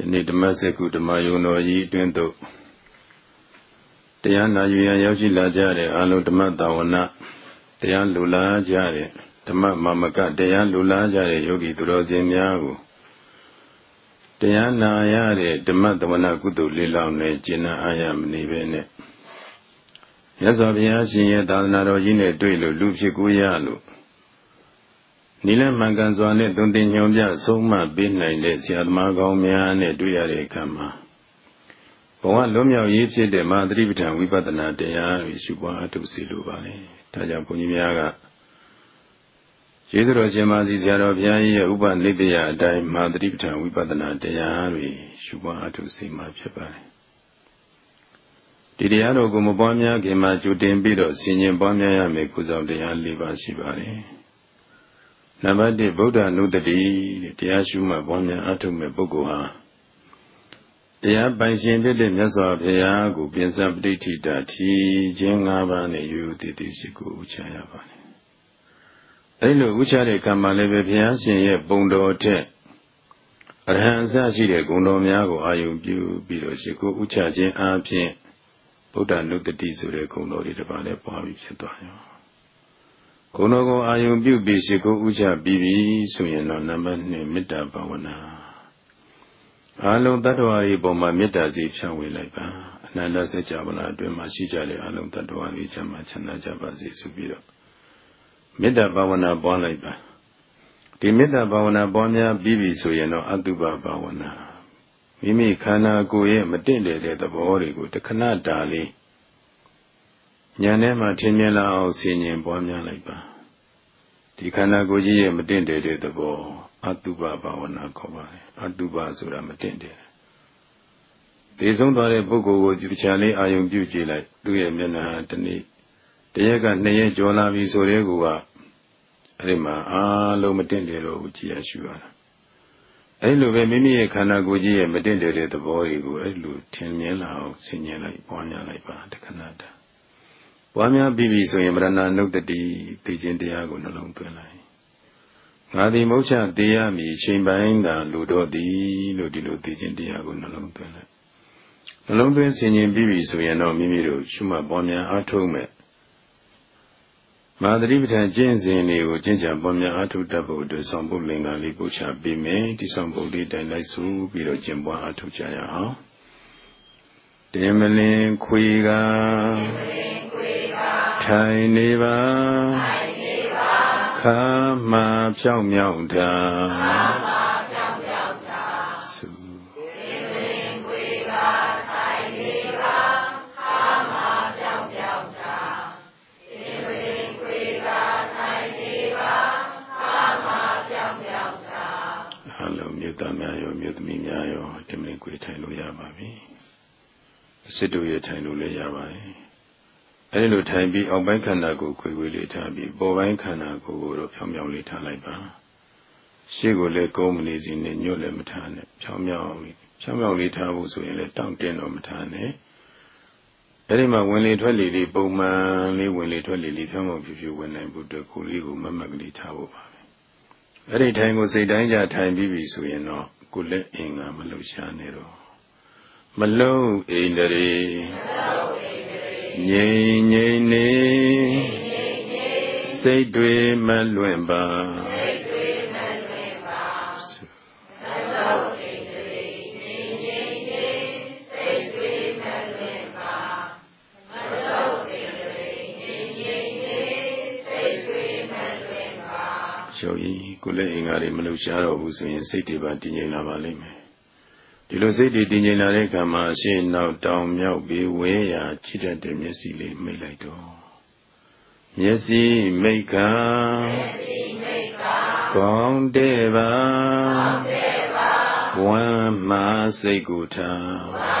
ယနေ့ဓမ္မစက္ကုဓမ္မယုံတော်ကြီးအတွင်းသို့တရားနာယူရန်ရောက်ရှိလာကြတဲ့အာလုံဓမ္မတာဝနာတရားလူလာကြတဲ့ဓမ္မမမကတရားလူလာကြတဲ့ယောဂီသူတော်စင်များကိုတရားနာရတဲ့ဓမ္မတဝနာကုသိုလ်လေးလောင်းနဲ့ကျင့်နာအားရမနေပဲနဲ့မြတ်စွာဘုရားရှင်ရဲ့သာသနာတော်ကြီးနဲ့တွေ့လို့လူဖြစ်ကိုရလို့ နိလမှန်ကန်စွာနဲ့သွန်သင်ညွန်ပြဆုံးမပေးနိုင်တဲ့ဆရာသမားကောင်းများနဲ့တွေ့ရတဲ့အခါမှာဘဝလွတ်မြောက်ရေးဖြစ်တဲ့မဟာသတိပဋ္ဌာန်ဝိပဿနာတရားတွေရှုပွားအထုစီလိုပါလေ။ဒါကြောင့်ဘုန်းကြီးများကကျေးဇူးတော်ရှင်မကြီးဆရာတော်ဘုရားကြီးရဲ့ဥပနိဒေယအတိုင်းမဟာသတိပဋ္ဌာန်ဝိပဿနာတရားတွေရှုပွားအထုစီမှာဖြစ်ပါလေ။ဒီတရားတော်ကိုမပွားများခင်မှာကြိုတင်ပြီးတော့ဆင်ញင်ပွားများရမယ်ကုသိုလ်တရား၄ပါးရှိပါတယ်။ နံပါတ်1ဗုဒ္ဓနုတ္တိတရားရှုမှတ်ပွားများအထုမဲ့ပုဂ္ဂိုလ်ဟာတရားပိုင်ရှင်ဖြစ်တဲ့မြတ်စွာဘုရားကိုပြင်စပဋိဋ္ဌိတာထီခြင်း၅ပါးနဲ့ရိုးရိုးတည်တည်ရှိကိုဥချရပါတယ်။အဲဒီလိုဥချတဲ့ကံမှလည်းပဲဘုရားရှင်ရဲ့ပုံတော်ထက်အရဟံအစရှိတဲ့ဂုဏ်တော်များကိုအာယုံပြုပြီးတော့ရှိကိုဥချခြင်းအပြင်ဗုဒ္ဓနုတ္တိဆိုတဲ့ဂုဏ်တော်တွေတပါးလည်းပွားပြီးဖြစ်သွားရော။ ဂုဏတော်ကိုအာယုံပြုပြီးရှိကိုဥချပြီးပြီဆိုရင်တော့နံပါတ်2မေတ္တာဘာဝနာအလုံးတ attva တွေပုံမှာမေတ္တာစီဖြန့်ဝေလိုက်ပါအနန္တစัจ java လာအတွင်းမှာရှိကြတဲ့အလုံးတ attva တွေချမ်းသာချမ်းသာကြပါစေဆိုပြီးတော့မေတ္တာဘာဝနာပွားလိုက်ပါဒီမေတ္တာဘာဝနာပွားများပြီးပြီဆိုရင်တော့အတုပဘာဝနာမိမိခန္ဓာကိုယ်ရဲ့မတင့်တယ်တဲ့သဘောတွေကိုတခဏတာလေး ဉာဏ်ထဲမှာထင်မြင်လာအောင်ဆင်ញင်ပွားများလိုက်ပါဒီခန္ဓာကိုယ်ကြီးရဲ့မတင့်တယ်တဲ့သဘောအတုပဘာဝနာခေါ်ပါတယ်အတုပဆိုတာမတင့်တယ်ဒီဆုံးသွားတဲ့ပုဂ္ဂိုလ်ကိုဒီချာလေးအာယုံပြုကြည့်လိုက်သူ့ရဲ့မျက်နှာတနေ့တရက်ကနှစ်ရက်ကျော်လာပြီဆိုတဲ့ကူကအဲ့ဒီမှာအာလုံးမတင့်တယ်လို့ကြည်ရရှိရတာအဲ့လိုပဲမိမိရဲ့ခန္ဓာကိုယ်ကြီးရဲ့မတင့်တယ်တဲ့သဘောတွေကိုအဲ့လိုထင်မြင်လာအောင်ဆင်ញင်လိုက်ပွားများလိုက်ပါတခဏတည်း ပွားများပြီးပြီဆိုရင်မရဏနုတ္တိသိခြင်းတရားကိုနှလုံးသွင်းလိုက်ငါသည်မုတ်ချသေးရမည်ချိန်ပိုင်းသာလူတော်သည်လို့ဒီလိုသိခြင်းတရားကိုနှလုံးသွင်းလိုက်နှလုံးသွင်းဆင်ခြင်ပြီးပြီဆိုရင်တော့မိမိတို့ရှုမှတ်ပွားများအားထုတ်မဲ့မာသတိပဋ္ဌာန်ကျင့်စဉ်တွေကိုကျင့်ကြံပွားများအားထုတ်တတ်ဖို့အတွက်ဆောင်ဖို့လင်္ကာလေးပို့ချပေးမယ်ဒီဆောင်ဖို့လေးတိုင်လိုက်စုပြီးတော့ကျင့်ပွားအားထုတ်ကြရအောင်တင်မလင်ခွေက ထိုင်နေပါခါမှဖြောင်းမြောင်းတာသုအလုံးမြတ်သားများရောမြတ်သမီးများရောတင်မင်ကိုထိုင်လို့ရပါပြီစစ်တို့ရထိုင်လို့လည်းရပါတယ် အဲဒီလိုထိုင်ပြီးအောက်ပိုင်းခန္ဓာကိုခွေခွေလေးထားပြီးပေါ်ပိုင်းခန္ဓာကိုကိုတော့ဖြောင်းဖြောင်းလေးထားလိုက်ပါရှေ့ကိုလည်းကုန်းမနေစီနဲ့ညွတ်လည်းမထားနဲ့ဖြောင်းဖြောင်းလေးဖြောင်းဖြောင်းလေးထားဖို့ဆိုရင်လည်းတောင့်တင်းတော့မထားနဲ့အဲဒီမှာဝင်လေထွက်လေလေးပုံမှန်လေးဝင်လေထွက်လေလေးဖြောင်းဖြောင်းဖြူဖြူဝင်နိုင်ဖို့အတွက်ကိုယ်လေးကိုမမက်ကလေးထားဖို့ပါပဲအဲဒီထိုင်ကိုစိတ်တိုင်းကြထိုင်ပြီးပြီဆိုရင်တော့ကိုယ်လက်အင်္ဂါမလှုပ်ရှားနဲ့တော့မလုံးအိန္ဒြေမလုံးအိန္ဒြေ ငြိမ်ငြိမ်နေစိတ်တွေမလွင့်ပါစိတ်တွေမလွင့်ပါသလောဣန္ဒြေငြိမ်ငြိမ်နေစိတ်တွေမလွင့်ပါမလောဣန္ဒြေငြိမ်ငြိမ်နေစိတ်တွေမလွင့်ပါကျော်ကြီးကိုလည်းအင်္ဂါတွေမလှူရှားတော့ဘူးဆိုရင်စိတ်တွေပါတည်ငြိမ်လာပါလိမ့်မယ် ဒီလိုစိတ်တည်တည်ငြိမ်လာတဲ့အခါမှာအရှင်းနောက်တောင်မြောက်ပြီးဝဲရာချစ်တတ်တဲ့မျက်စိလေးမိတ်လိုက်တော့မျက်စိမိတ်ကမျက်စိမိတ်ကကောင်းတဲ့ပါကောင်းတဲ့ပါဝမ်းမှာစိတ်ကိုထားဝမ်း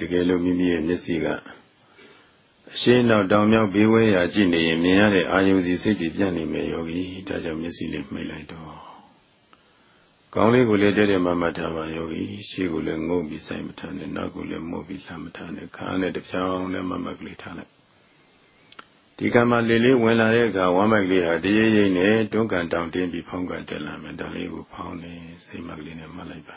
တကယ်လို့မိမိရဲ့မျက်စိကအရှင်းတော့တောင်မြောက်ဘေးဝဲရာကြည့်နေရင်မြင်ရတဲ့အာယုံစီစိတ်ကြီးပြန့်နေမယ်ယောဂီဒါကြောင့်မျက်စိလေးမှိတ်လိုက်တော့ကောင်းလေးကိုလည်းတဲ့တဲ့မှမှတ်ထားပါယောဂီရှေ့ကိုလည်းငုံပြီးဆိုင်မထားနဲ့နောက်ကိုလည်းမှုတ်ပြီးလှမ်းမထားနဲ့ခါနဲ့တစ်ဖြောင်းနဲ့မှမှတ်ကလေးထားလိုက်ဒီကံမှာလေလေးဝင်လာတဲ့အခါဝမ်းမိုက်ကလေးဟာတရေရိမ့်နဲ့တွန်းကန်တောင်တင်းပြီးဖောင်းကန်တက်လာမယ်ဒါလေးကိုဖောင်းနေစိတ်မကလေးနဲ့မှတ်လိုက်ပါ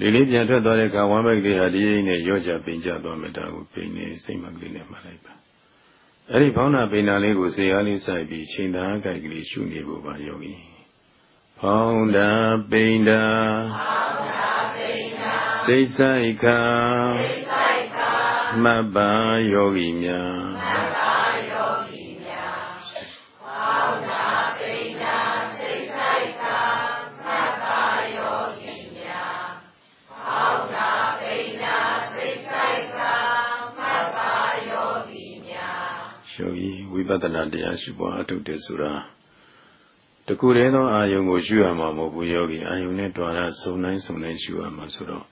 လေလေးပြန်ထွက်သွားတဲ့အခါဝမ်းမိုက်ကလေးဟာတရေရိမ့်နဲ့ရော့ကြပိန်ကြသွားမယ်ဒါကိုပိန်နေစိတ်မကလေးနဲ့မှတ်လိုက်ပါအဲ့ဒီဖောင်းတာပိန်တာလေးကိုစေအားလေးစိုက်ပြီးချိန်သားကြိုက်ကလေးရှုနေဖို့ပါယောဂီဖောင်းတာပိန်တာစိတ်ဆိုင်ခါမတ်ပါယောဂီများယောဂီဝိ ပဿနာတရားရှုပွားအထုတ်တယ်ဆိုတာတကူတည်းသောအာယုံကိုရှုရမှာမဟုတ်ဘူးယောဂီအာယုံနဲ့တွာရစုံတိုင်းစုံတိုင်းရှုရမှာဆိုတော့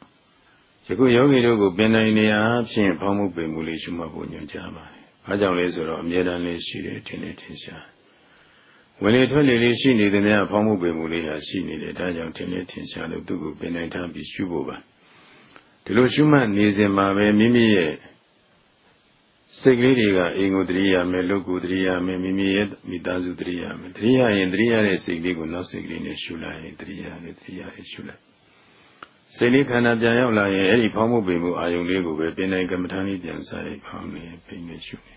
ယခုယောဂီတို့ကိုပင်နိုင်နေရာဖြင့်ဖောင်းမှုပင်မှုလေးရှုမှတ်ဖို့ညွှန်ကြားပါတယ်။ဘာကြောင့်လဲဆိုတော့အမြဲတမ်းလေးရှိတယ်ထင်တယ်ထင်ရှား။ဝင်လေထွက်လေလေးရှိနေတဲ့များဖောင်းမှုပင်မှုလေးဟာရှိနေတယ်ဒါကြောင့်ထင်တယ်ထင်ရှားလို့သူ့ကိုပင်နိုင်ထားပြီးရှုဖို့ပါ။ဒီလိုရှုမှတ်နေစဉ်မှာပဲမိမိရဲ့ စိတ်ကလေးတွေကအိမ်ကိုတရိယာမယ်လူကိုတရိယာမယ်မိမိရဲ့မိသားစုတရိယာမယ်တရိယာရင်တရိယာတဲ့စိတ်လေးကိုနောက်စိတ်ကလေးနဲ့ရှုလိုက်ရင်တရိယာနဲ့တရိယာနဲ့ရှုလိုက်စိတ်လေးခန္ဓာပြန်ရောက်လာရင်အဲ့ဒီဖောင်းမှုပင်မှုအာယုံလေးကိုပဲပြင်နိုင်ကမ္မထာလေးပြန်စားရင်ဖောင်းနေပြင်းနေရှုနေ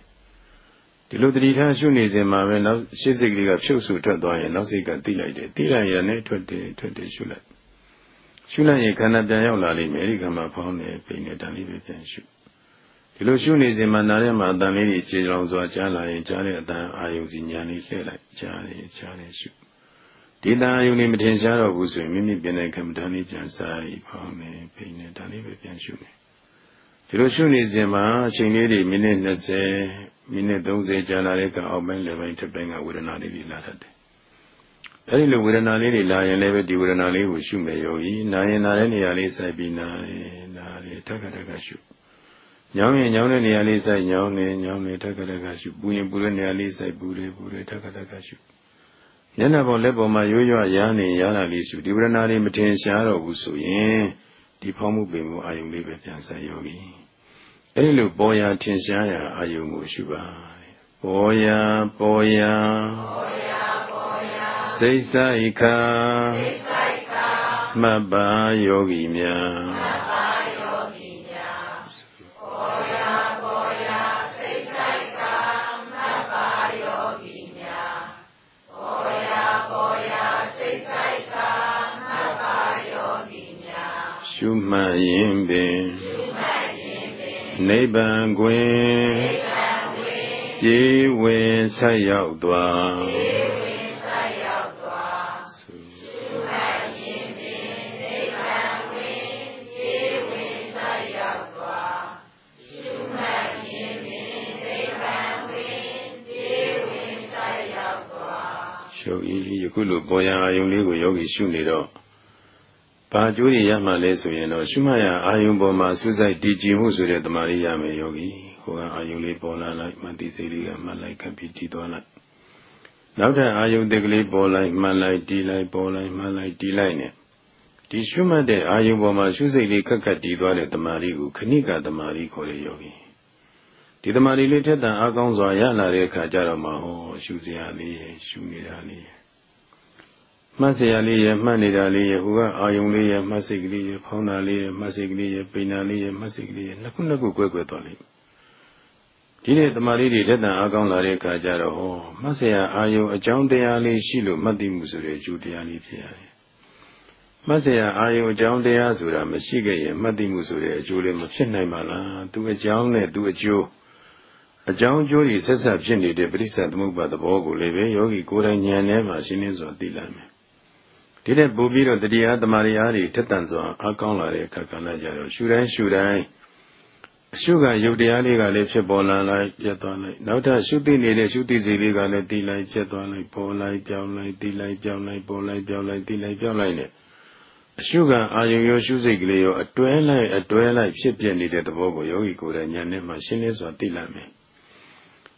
ဒီလိုတတိထားရှုနေစဉ်မှာပဲနောက်ရှေ့စိတ်ကလေးကဖြုတ်ဆူထွက်သွားရင်နောက်စိတ်ကတိလိုက်တယ်တိလိုက်ရနဲ့ထွက်တယ်ထွက်တယ်ရှုလိုက်ရှုလိုက်ရင်ခန္ဓာပြန်ရောက်လာလိမ့်မယ်အဲ့ဒီကမှဖောင်းနေပြင်းနေတာလေးပဲပြန်ရှု ဒီလိုရှုနေစဉ်မှာနားထဲမှာအတန်လေးတွေခြေလောင်စွာကြားလာရင်ကြားတဲ့အတန်အာယုံစီညာလေးလှည့်လိုက်ကြားတယ်ကြားတယ်ရှုဒီတန်အာယုံလေးမထင်ရှားတော့ဘူးဆိုရင်မိမိပြင်တဲ့ကမ္မဋ္ဌာန်းလေးပြန်စားပြီးဖောင်းနေဖိနေဒါလေးပဲပြန်ရှုနေဒီလိုရှုနေစဉ်မှာအချိန်လေးတွေမိနစ်20မိနစ်30ကြာလာတဲ့ကအောက်ပိုင်းလည်းပိုင်းထပ်ပိုင်းကဝေဒနာလေးတွေလာတတ်တယ်အဲဒီလိုဝေဒနာလေးတွေလာရင်လည်းပဲဒီဝေဒနာလေးကိုရှုမယ်ယောဂီနာရင်နာတဲ့နေရာလေးစိုက်ပြီးနာရင်နာတယ်တက္ကတက္ကရှု ညောင်းရင်ညောင်းတဲ့နေရာလေးစိုက်ညောင်းနေညောင်းနေတက္ကတက္ကရှုပူရင်ပူတဲ့နေရာလေးစိုက်ပူတယ်ပူတယ်တက္ကတက္ကရှုမျက်နှာပေါ်လက်ပေါ်မှာရိုးရွရာနေရလာလေးရှုဒီဝရဏလေးမတင်ရှားတော့ဘူးဆိုရင်ဒီဖောင်းမှုပင်မှုအာယုံလေးပဲပြန်ဆက်ယောဂီအဲဒီလိုပေါ်ရာထင်ရှားရာအာယုံကိုရှုပါပေါ်ရာပေါ်ရာစိတ်ဆိုင်ခာမတ်ပါယောဂီများ ရှုမှတ်ရင်ပင်နိဗ္ဗာန်ကွယ်ပြေဝင်ဆက်ရောက်သွားရှုပ်ဤယခုလိုပေါ်ရအာယုံလေးကိုယောဂီရှုနေတော့ ဘာကျိုးတွေရမှလဲဆိုရင်တော့ရှုမှတ်ရအာယုံပေါ်မှာစူးစိုက်တည်ကြည်မှုဆိုတဲ့တမာရီရမယ်ယောဂီဟိုကအာယုံလေးပေါ်လာလိုက်မှတိစိတ်လေးကမှတ်လိုက်ကပ်ပြီးတည်သွားလိုက်နောက်ထပ်အာယုံတက်ကလေးပေါ်လိုက်မှတ်လိုက်တည်လိုက်ပေါ်လိုက်မှတ်လိုက်တည်လိုက်နဲ့ဒီရှုမှတ်တဲ့အာယုံပေါ်မှာရှုစိတ်လေးခက်ခက်တည်သွားတဲ့တမာရီကိုခဏိကတမာရီခေါ်တဲ့ယောဂီဒီတမာရီလေးထက်တန်အားကောင်းစွာရလာတဲ့အခါကျတော့မှဟောရှုစရာလေးရှုနေတာလေး မှတ်စရာလေးရမှတ်နေတာလေးရဟိုကအာယုံလေးရမှတ်စိတ်ကလေးရဖောင်းတာလေးရမှတ်စိတ်ကလေးရပိန်တာလေးရမှတ်စိတ်ကလေးရနှစ်ခုနှစ်ခုကွဲကွဲသွားလိမ့်ဒီနေ့တမာလေးတွေတက်တန်အားကောင်းလာတဲ့အခါကျတော့ဟောမှတ်စရာအာယုံအကြောင်းတရားလေးရှိလို့မှတ်သိမှုဆိုတဲ့အကျိုးတရားလေးဖြစ်ရတယ်မှတ်စရာအာယုံအကြောင်းတရားဆိုတာမရှိခဲ့ရင်မှတ်သိမှုဆိုတဲ့အကျိုးလေးမဖြစ်နိုင်ပါလားသူအကြောင်းနဲ့သူအကျိုးအကြောင်းကျိုးတွေဆက်ဆက်ဖြစ်နေတဲ့ပရိစ္ဆေသမုပ္ပါသဘောကိုလည်းပဲယောဂီကိုယ်တိုင်ဉာဏ်နဲ့မှရှင်းလင်းစွာသိလာမယ် ဒီတဲ့ပို့ပြီးတော့တတိယသမารီအားတွေထက်တန်စွာအကောင်းလာတဲ့အခါကလည်းကြတော့ရှူတိုင်းရှူတိုင်းအရှုကယုတ်တရားလေးကလည်းဖြစ်ပေါ်လာလိုက်ပြတ်သွားလိုက်နောက်ထပ်ရှုသိနေတဲ့ရှုသိစီလေးကလည်းတည်လိုက်ပြတ်သွားလိုက်ပေါ်လိုက်ပြောင်းလိုက်တည်လိုက်ပြောင်းလိုက်ပေါ်လိုက်ပြောင်းလိုက်တည်လိုက်ပြောင်းလိုက်နဲ့အရှုကအာယုံရောရှုစိတ်ကလေးရောအတွဲလိုက်အတွဲလိုက်ဖြစ်ပြနေတဲ့သဘောကိုယောဂီကိုယ်တိုင်ဉာဏ်နဲ့မှရှင်းလင်းစွာသိလာမယ်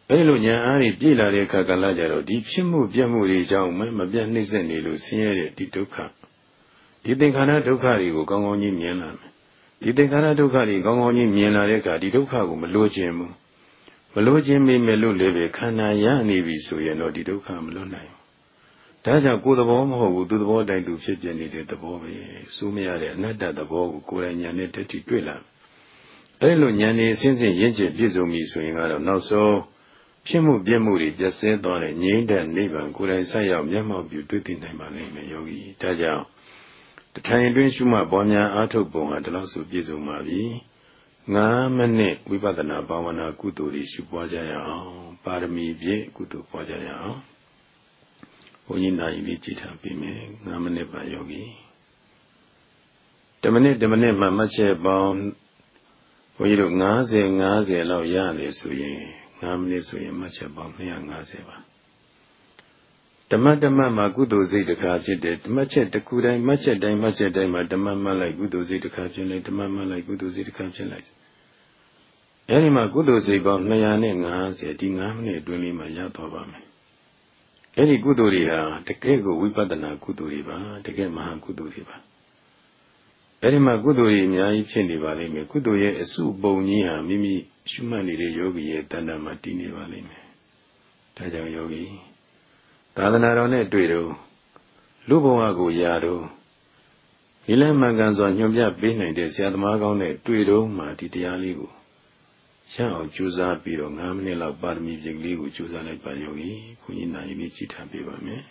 အဲဒီလိုညာအားကြီးပြည့်လာတဲ့အခါကလည်းကြတော့ဒီဖြစ်မှုပြတ်မှုတွေကြောင့်မမပြတ်နှိမ့်ဆက်နေလို့ဆင်းရဲတဲ့ဒီဒုက္ခဒီသင်္ခါရဒုက္ခတွေကိုကောင်းကောင်းကြီးမြင်လာမယ်ဒီသင်္ခါရဒုက္ခတွေကောင်းကောင်းကြီးမြင်လာတဲ့အခါဒီဒုက္ခကိုမလိုချင်ဘူးမလိုချင်မိမယ်လို့လည်းပဲခန္ဓာရနေပြီဆိုရင်တော့ဒီဒုက္ခမလွတ်နိုင်ဘူးဒါကြောင့်ကိုယ်သဘောမဟုတ်ဘူးသူသဘောတိုင်သူဖြစ်ပြနေတဲ့သဘောပဲစိုးမရတဲ့အနတ္တသဘောကိုကိုယ်တိုင်ဉာဏ်နဲ့တတိတွေ့လာအဲဒီလိုဉာဏ်နဲ့အစဉ်စဉ်ရင့်ကျက်ပြည့်စုံပြီဆိုရင်ကတော့နောက်ဆုံး ဖြစ်မှုပြည့်မှုတွေပြည့်စဲသွားတဲ့ငြိမ့်တဲ့နိဗ္ဗာန်ကိုယ်တိုင်ဆက်ရောက်မျက်မှောက်ပြုတွေ့သိနိုင်ပါလိမ့်မယ်ယောဂီဒါကြောင့်တထိုင်အတွင်းရှုမှတ်ပေါ်များအားထုတ်ပုံဟာဒီလောက်ဆိုပြည့်စုံပါပြီ9မိနစ်ဝိပဿနာဘာဝနာကုသိုလ်တွေရှုပွားကြရအောင်ပါရမီပြည့်ကုသိုလ်ပွားကြရအောင်ဘုန်းကြီးနိုင်လေးကြည်ထားပြီမယ်9မိနစ်ပါယောဂီ10မိနစ်10မိနစ်မှမှတ်ချက်ပေါင်းဘုန်းကြီးတို့90 90လောက်ရတယ်ဆိုရင် 9မိနစ်ဆိုရင်မှတ်ချက်ပေါင်း250ပါဓမ္မဓမ္မမှာကုသိုလ်စိတ်တစ်ခါဖြစ်တယ်ဓမ္မချက်တစ်ခုတိုင်းမှတ်ချက်တိုင်းမှတ်ချက်တိုင်းမှာဓမ္မမှတ်လိုက်ကုသိုလ်စိတ်တစ်ခါဖြစ်လိုက်ဓမ္မမှတ်လိုက်ကုသိုလ်စိတ်တစ်ခါဖြစ်လိုက်အဲဒီမှာကုသိုလ်စိတ်ပေါင်း250ဒီ9မိနစ်အတွင်းလေးမှာရသွားပါမယ်အဲဒီကုသိုလ်တွေဟာတကယ်ကိုဝိပဿနာကုသိုလ်တွေပါတကယ်မဟာကုသိုလ်တွေပါ အဲဒီမှာကုသိုလ်တွေအများကြီးဖြစ်နေပါလိမ့်မယ်ကုသိုလ်ရဲ့အစုပုံကြီးဟာမိမိရှုမှတ်နေတဲ့ယောဂီရဲ့တဏ္ဍာမှာတည်နေပါလိမ့်မယ်ဒါကြောင့်ယောဂီသာသနာတော်နဲ့တွေ့တော့လူဘဝကိုရာတော့ဒီလမှန်ကန်စွာညွှန်ပြပေးနိုင်တဲ့ဆရာသမားကောင်းနဲ့တွေ့တော့မှဒီတရားလေးကိုရအောင်ကြိုးစားပြီးတော့9မိနစ်လောက်ပါရမီပြည့်ကလေးကိုကြိုးစားလိုက်ပါယောဂီခွန်ကြီးနိုင်လေးကြည်ထားပေးပါမယ်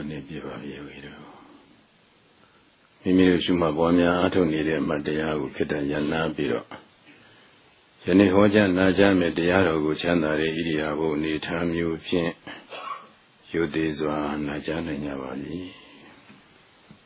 မိနစ်ပြပါပြီဝေတို့မိမိတို့ရှုမှတ်ပွားများအထုတ်နေတဲ့အမှတ်တရားကိုခိတ္တရနာပြီးတော့ယနေ့ဟောကြားနာကြားမဲ့တရားတော်ကိုချမ်းသာတဲ့ဣရိယာပုအနေထားမျိုးဖြင့်ယုသေးစွာနာကြားနိုင်ကြပါပြီ။